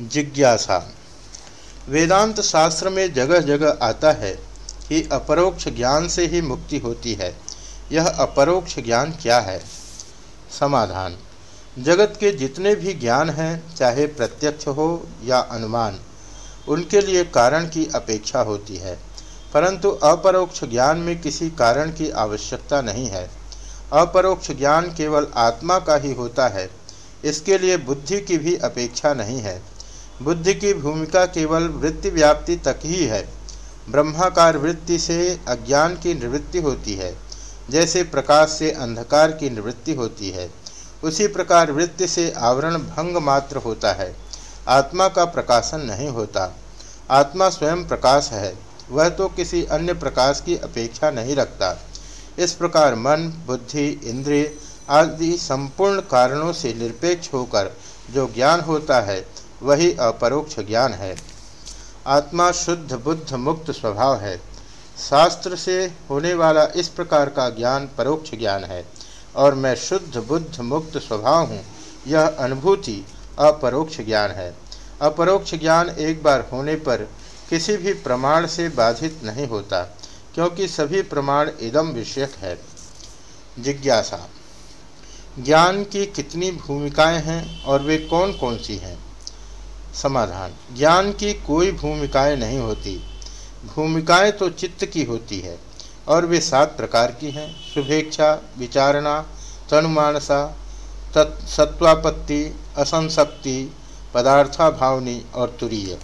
जिज्ञासा। वेदांत शास्त्र में जगह जगह आता है कि अपरोक्ष ज्ञान से ही मुक्ति होती है। यह अपरोक्ष ज्ञान क्या है? समाधान। जगत के जितने भी ज्ञान हैं, चाहे प्रत्यक्ष हो या अनुमान, उनके लिए कारण की अपेक्षा होती है। परंतु अपरोक्ष ज्ञान में किसी कारण की आवश्यकता नहीं है। अपरोक्ष ज्ञान केवल आत्मा का ही होता है। इसके लिए बुद्धि की भी अपेक्षा नहीं है। बुद्धि की भूमिका केवल वृत्ति व्याप्ति तक ही है। ब्रह्माकार वृत्ति से अज्ञान की निवृत्ति होती है, जैसे प्रकाश से अंधकार की निवृत्ति होती है। उसी प्रकार वृत्ति से आवरण भंग मात्र होता है, आत्मा का प्रकाशन नहीं होता। आत्मा स्वयं प्रकाश है, वह तो किसी अन्य प्रकाश की अपेक्षा नहीं रखता। इस प्रकार मन, बुद्धि, इंद्रिय आदि संपूर्ण कारणों से निरपेक्ष होकर जो ज्ञान होता है वही अपरोक्ष ज्ञान है। आत्मा शुद्ध, बुद्ध मुक्त स्वभाव है। शास्त्र से होने वाला इस प्रकार का ज्ञान परोक्ष ज्ञान है और मैं शुद्ध, बुद्ध मुक्त स्वभाव हूँ, यह अनुभूति अपरोक्ष ज्ञान है। अपरोक्ष ज्ञान एक बार होने पर किसी भी प्रमाण से बाधित नहीं होता, क्योंकि सभी प्रमाण इदम विषयक है। जिज्ञासा। ज्ञान की कितनी भूमिकाएँ हैं और वे कौन कौन सी हैं? समाधान। ज्ञान की कोई भूमिकाएँ नहीं होती। भूमिकाएँ तो चित्त की होती है, और वे सात प्रकार की हैं। शुभेच्छा, विचारणा, तनुमानसा सत्वापत्ति असंशक्ति पदार्था भावनी और तुरीय।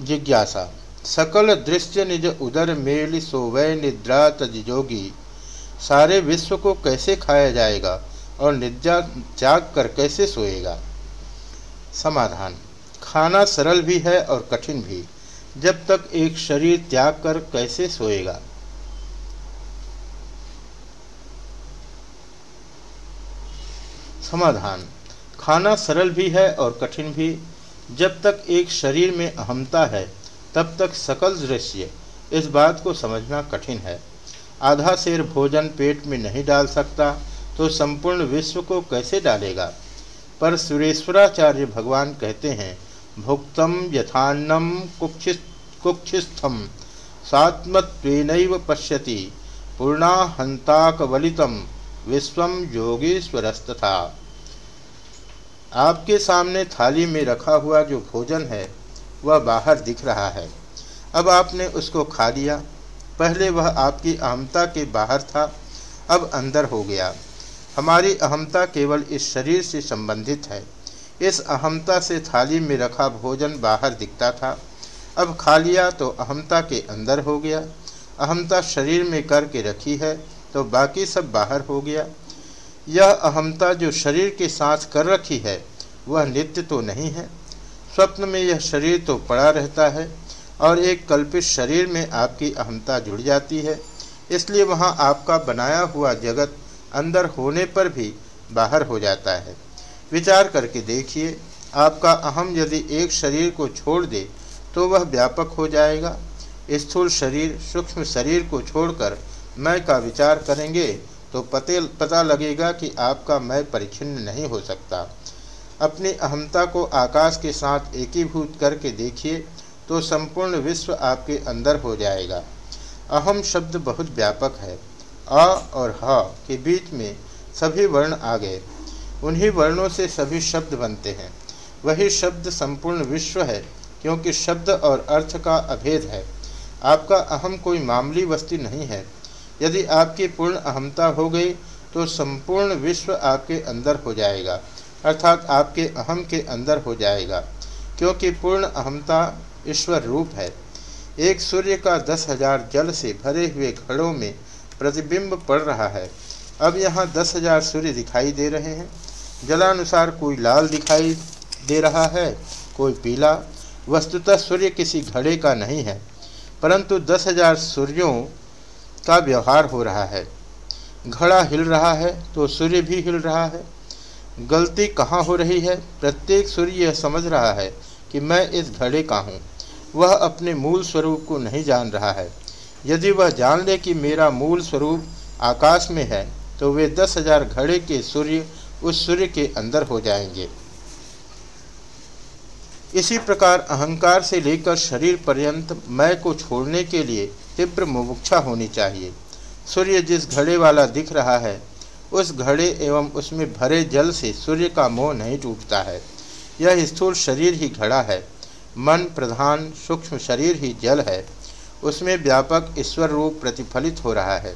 जिज्ञासा। सकल दृश्य निज उदर मेल सोवय निद्रा तजोगी सारे विश्व को कैसे खाया जाएगा, और निद्रा जाग कर कैसे सोएगा? समाधान। खाना सरल भी है और कठिन भी। जब तक एक शरीर त्याग कर कैसे सोएगा? समाधान। खाना सरल भी है और कठिन भी। जब तक एक शरीर में अहमता है, तब तक सकल दृश्य इस बात को समझना कठिन है। आधा शेर भोजन पेट में नहीं डाल सकता तो संपूर्ण विश्व को कैसे डालेगा? पर सुरेश्वराचार्य भगवान कहते हैं, भुक्तम यथान्नम कुक्षि कुक्षिस्थम सात्मत्वेन पश्यति पूर्णाहंताकवलितम विश्व योगीश्वरस्तथा। आपके सामने थाली में रखा हुआ जो भोजन है, वह बाहर दिख रहा है। अब आपने उसको खा लिया। पहले वह आपकी अहमता के बाहर था, अब अंदर हो गया। हमारी अहमता केवल इस शरीर से संबंधित है। इस अहमता से थाली में रखा भोजन बाहर दिखता था। अब खा लिया तो अहमता के अंदर हो गया। अहमता शरीर में करके रखी है तो बाकी सब बाहर हो गया। यह अहमता जो शरीर के साथ कर रखी है, वह नित्य तो नहीं है। स्वप्न में यह शरीर तो पड़ा रहता है और एक कल्पित शरीर में आपकी अहमता जुड़ जाती है। इसलिए वहाँ आपका बनाया हुआ जगत अंदर होने पर भी बाहर हो जाता है। विचार करके देखिए, आपका अहम यदि एक शरीर को छोड़ दे तो वह व्यापक हो जाएगा। स्थूल शरीर, सूक्ष्म शरीर को छोड़कर मैं का विचार करेंगे तो पते, पता लगेगा कि आपका मैं परिच्छिन्न नहीं हो सकता। अपनी अहमता को आकाश के साथ एकीभूत करके देखिए तो संपूर्ण विश्व आपके अंदर हो जाएगा। अहम शब्द बहुत व्यापक है। अ और ह के बीच में सभी वर्ण आ गए। उन्हीं वर्णों से सभी शब्द बनते हैं। वही शब्द संपूर्ण विश्व है, क्योंकि शब्द और अर्थ का अभेद है। आपका अहम कोई मामूली वस्तु नहीं है। यदि आपकी पूर्ण अहमता हो गई तो संपूर्ण विश्व आपके अंदर हो जाएगा, अर्थात आपके अहम के अंदर हो जाएगा, क्योंकि पूर्ण अहमता ईश्वर रूप है। एक सूर्य का दस हज़ार जल से भरे हुए घड़ों में प्रतिबिंब पड़ रहा है। अब यहाँ दस हज़ार सूर्य दिखाई दे रहे हैं। जलानुसार कोई लाल दिखाई दे रहा है, कोई पीला। वस्तुतः सूर्य किसी घड़े का नहीं है, परंतु दस हज़ार सूर्यों का व्यवहार हो रहा है। घड़ा हिल रहा है तो सूर्य भी हिल रहा है। गलती कहाँ हो रही है? प्रत्येक सूर्य यह समझ रहा है कि मैं इस घड़े का हूँ। वह अपने मूल स्वरूप को नहीं जान रहा है। यदि वह जान ले कि मेरा मूल स्वरूप आकाश में है तो वे दस हज़ार घड़े के सूर्य उस सूर्य के अंदर हो जाएँगे। इसी प्रकार अहंकार से लेकर शरीर पर्यंत मैं को छोड़ने के लिए तीव्र मुमुक्षा होनी चाहिए। सूर्य जिस घड़े वाला दिख रहा है, उस घड़े एवं उसमें भरे जल से सूर्य का मोह नहीं टूटता है। यह स्थूल शरीर ही घड़ा है। मन प्रधान, सूक्ष्म शरीर ही जल है। उसमें व्यापक ईश्वर रूप प्रतिफलित हो रहा है।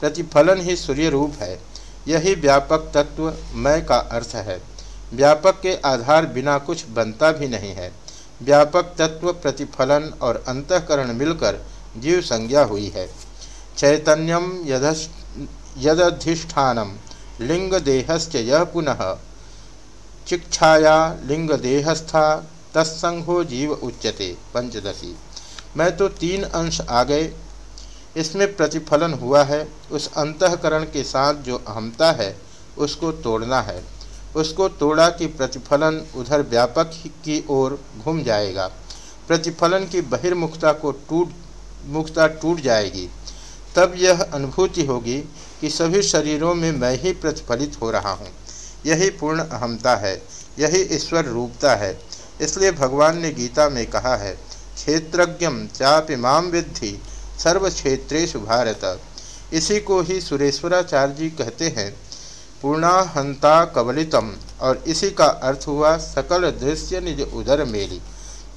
प्रतिफलन ही सूर्य रूप है। यही व्यापक तत्व मय का अर्थ है। व्यापक के आधार बिना कुछ बनता भी नहीं है। व्यापक तत्व प्रतिफलन और अंतकरण मिलकर जीव संज्ञा हुई है। चैतन्यम यदधिष्ठानम लिंगदेहस्य यह पुनः। चिक्षाया लिंगदेहस्था तत्संगो जीव उच्यते। पंचदशी। मैं तो तीन अंश आ गए। इसमें प्रतिफलन हुआ है। उस अंतकरण के साथ जो अहमता है, उसको तोड़ना है। उसको तोड़ा कि प्रतिफलन उधर व्यापक की ओर घूम जाएगा। प्रतिफलन की बहिर्मुखता को टूट मुखता टूट जाएगी। तब यह अनुभूति होगी कि सभी शरीरों में मैं ही प्रतिफलित हो रहा हूँ। यही पूर्ण अहमता है। यही ईश्वर रूपता है। इसलिए भगवान ने गीता में कहा है क्षेत्रज्ञम चापिमाम विद्धि सर्व क्षेत्रेशु भारत। इसी को ही सुरेश्वराचार्य जी कहते हैं, पूर्णाहंता कवलितम, और इसी का अर्थ हुआ, सकल दृश्य निज उदर मेरी।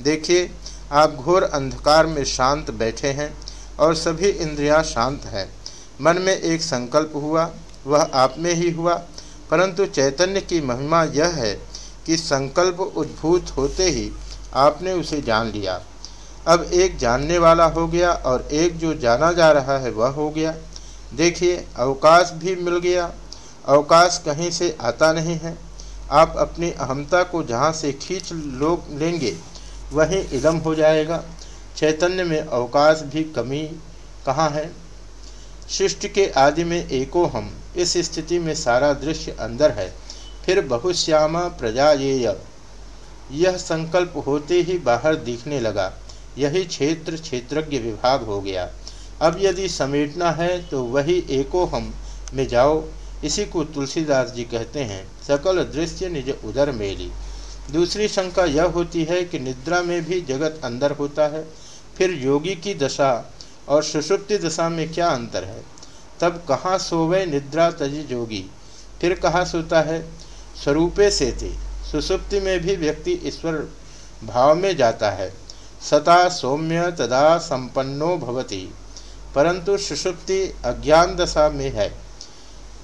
देखिए, आप घोर अंधकार में शांत बैठे हैं, और सभी इंद्रियाँ शांत हैं। मन में एक संकल्प हुआ, वह आप में ही हुआ, परंतु चैतन्य की महिमा यह है कि संकल्प उद्भूत होते ही आपने उसे जान लिया। अब एक जानने वाला हो गया और एक जो जाना जा रहा है वह हो गया। देखिए, अवकाश भी मिल गया। अवकाश कहीं से आता नहीं है। आप अपनी अहमता को जहाँ से खींच लोग लेंगे, वहीं इदम हो जाएगा। चैतन्य में अवकाश भी कमी कहाँ है? सृष्टि के आदि में एको हम। इस स्थिति में सारा दृश्य अंदर है। फिर बहुश्यामा प्रजा ये यह संकल्प होते ही बाहर दिखने लगा। यही क्षेत्र क्षेत्रज्ञ विभाग हो गया। अब यदि समेटना है तो वही एको हम में जाओ। इसी को तुलसीदास जी कहते हैं, सकल दृश्य निज उदर मेली। दूसरी शंका यह होती है कि निद्रा में भी जगत अंदर होता है, फिर योगी की दशा और सुषुप्ति दशा में क्या अंतर है? तब कहाँ सोवे निद्रा तज जोगी? फिर कहाँ सोता है? स्वरूपे से थे। सुसुप्ति में भी व्यक्ति ईश्वर भाव में जाता है। सता सौम्य तदा संपन्नो भवति। परंतु सुषुप्ति अज्ञान दशा में है।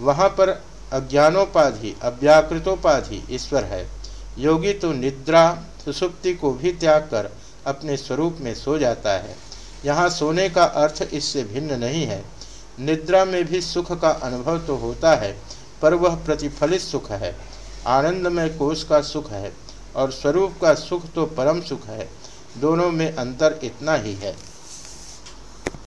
वहाँ पर अज्ञानोपाधि, अव्याकृतोपाधि ईश्वर है। योगी तो निद्रा सुसुप्ति को भी त्याग कर अपने स्वरूप में सो जाता है। यहाँ सोने का अर्थ इससे भिन्न नहीं है। निद्रा में भी सुख का अनुभव तो होता है, पर वह प्रतिफलित सुख है। आनंदमय कोष का सुख है, और स्वरूप का सुख तो परम सुख है। दोनों में अंतर इतना ही है।